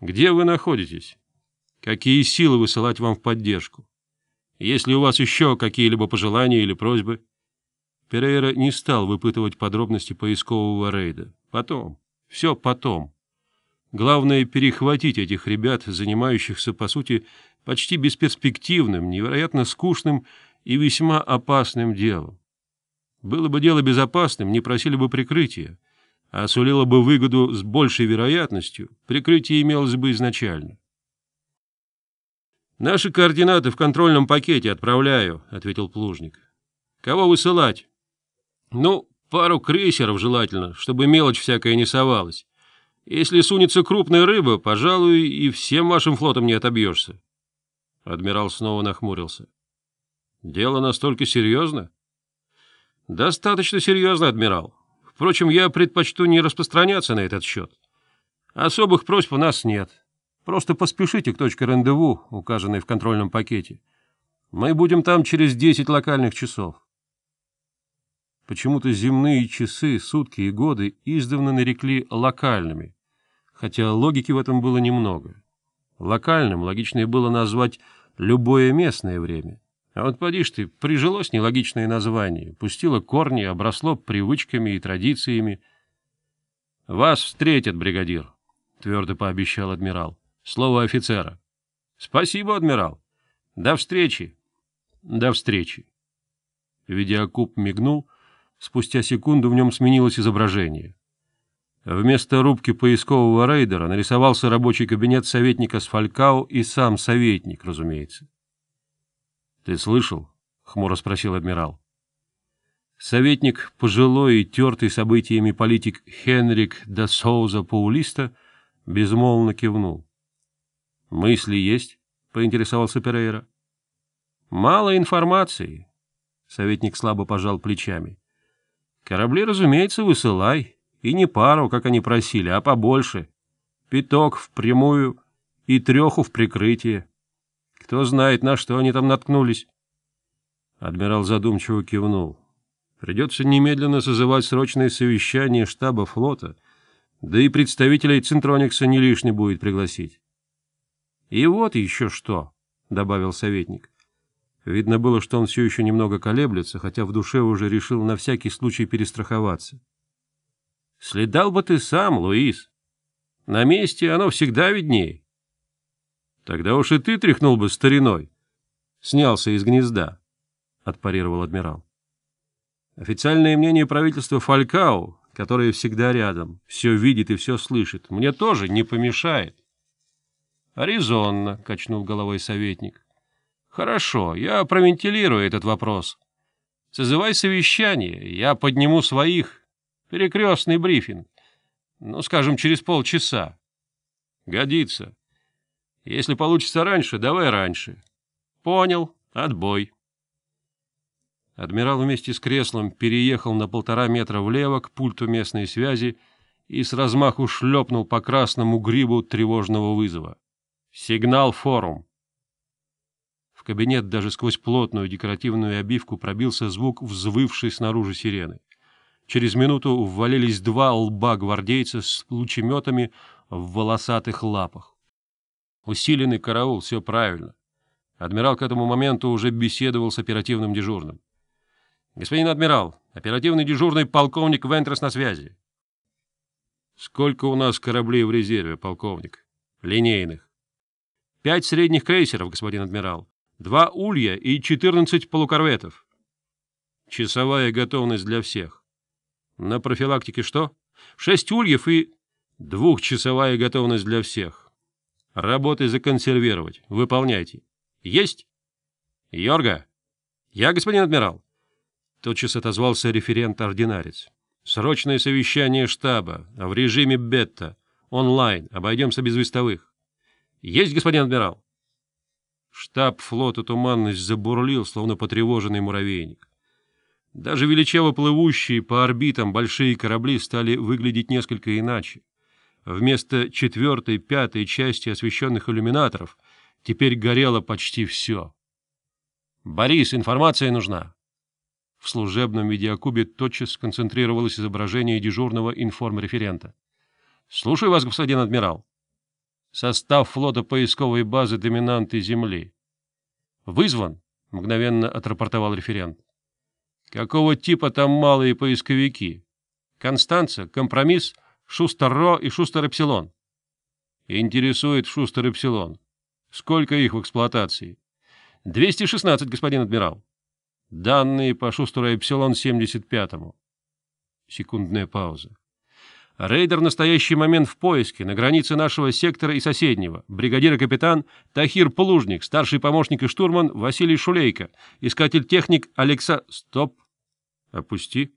Где вы находитесь? Какие силы высылать вам в поддержку? Если у вас еще какие-либо пожелания или просьбы? Перейра не стал выпытывать подробности поискового рейда. Потом. Все потом. Главное — перехватить этих ребят, занимающихся, по сути, почти бесперспективным, невероятно скучным и весьма опасным делом. Было бы дело безопасным, не просили бы прикрытия сулила бы выгоду с большей вероятностью, прикрытие имелось бы изначально. «Наши координаты в контрольном пакете отправляю», — ответил Плужник. «Кого высылать?» «Ну, пару крейсеров желательно, чтобы мелочь всякая не совалась. Если сунется крупная рыба, пожалуй, и всем вашим флотом не отобьешься». Адмирал снова нахмурился. «Дело настолько серьезно?» «Достаточно серьезно, адмирал. Впрочем, я предпочту не распространяться на этот счет. Особых просьб у нас нет. Просто поспешите к точке рандеву, указанной в контрольном пакете. Мы будем там через 10 локальных часов. Почему-то земные часы, сутки и годы издавна нарекли локальными, хотя логики в этом было немного. Локальным логичнее было назвать любое местное время — а вот подишь ты, прижилось нелогичное название, пустило корни, обросло привычками и традициями. — Вас встретят, бригадир, — твердо пообещал адмирал. — Слово офицера. — Спасибо, адмирал. До встречи. — До встречи. Видеокуб мигнул. Спустя секунду в нем сменилось изображение. Вместо рубки поискового рейдера нарисовался рабочий кабинет советника с Фалькао и сам советник, разумеется. Ты слышал? — хмуро спросил адмирал. Советник, пожилой и тертый событиями политик Хенрик де Соуза Паулиста, безмолвно кивнул. — Мысли есть? — поинтересовался Перейра. — Мало информации. Советник слабо пожал плечами. — Корабли, разумеется, высылай. И не пару, как они просили, а побольше. Пяток впрямую и треху в прикрытие. Кто знает, на что они там наткнулись. Адмирал задумчиво кивнул. Придется немедленно созывать срочное совещание штаба флота, да и представителей Центроникса не лишне будет пригласить. — И вот еще что, — добавил советник. Видно было, что он все еще немного колеблется, хотя в душе уже решил на всякий случай перестраховаться. — Следал бы ты сам, Луис. На месте оно всегда виднее. Тогда уж и ты тряхнул бы стариной. Снялся из гнезда, — отпарировал адмирал. Официальное мнение правительства Фалькау, которое всегда рядом, все видит и все слышит, мне тоже не помешает. Аризонно, — качнул головой советник. Хорошо, я провентилирую этот вопрос. Созывай совещание, я подниму своих. Перекрестный брифинг. Ну, скажем, через полчаса. Годится. Если получится раньше, давай раньше. Понял, отбой. Адмирал вместе с креслом переехал на полтора метра влево к пульту местной связи и с размаху шлепнул по красному грибу тревожного вызова. «Сигнал форум!» В кабинет даже сквозь плотную декоративную обивку пробился звук, взвывший снаружи сирены. Через минуту ввалились два лба гвардейца с лучеметами в волосатых лапах. Усиленный караул, все правильно. Адмирал к этому моменту уже беседовал с оперативным дежурным. «Господин адмирал, оперативный дежурный полковник Вентрес на связи». «Сколько у нас кораблей в резерве, полковник? Линейных?» «Пять средних крейсеров, господин адмирал, два улья и четырнадцать полукорветов». «Часовая готовность для всех». «На профилактике что?» «Шесть ульев и...» «Двухчасовая готовность для всех». Работы законсервировать. Выполняйте. Есть? Йорга? Я, господин адмирал. Тотчас отозвался референт-ординарец. Срочное совещание штаба в режиме бета. Онлайн. Обойдемся без вестовых. Есть, господин адмирал. Штаб флота «Туманность» забурлил, словно потревоженный муравейник. Даже величаво плывущие по орбитам большие корабли стали выглядеть несколько иначе. Вместо четвертой, пятой части освещенных иллюминаторов теперь горело почти все. «Борис, информация нужна!» В служебном видеокубе тотчас сконцентрировалось изображение дежурного информреферента. «Слушаю вас, господин адмирал. Состав флота поисковой базы доминанты Земли». «Вызван?» — мгновенно отрапортовал референт. «Какого типа там малые поисковики? Констанция? Компромисс?» Шустер-Ро и Шустер-Эпсилон. Интересует Шустер-Эпсилон. Сколько их в эксплуатации? 216, господин адмирал. Данные по Шустеру-Эпсилон-75. Секундная пауза. Рейдер в настоящий момент в поиске, на границе нашего сектора и соседнего. Бригадир и капитан Тахир Плужник, старший помощник и штурман Василий Шулейко, искатель-техник Алекса... Стоп. Опусти.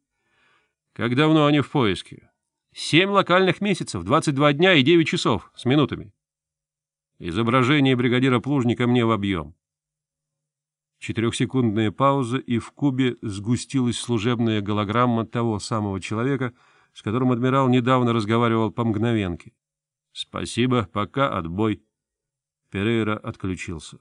Как давно они в поиске? Семь локальных месяцев, 22 дня и 9 часов с минутами. Изображение бригадира Плужника мне в объем. Четырехсекундная пауза, и в кубе сгустилась служебная голограмма того самого человека, с которым адмирал недавно разговаривал по мгновенке. — Спасибо, пока, отбой. Перейра отключился.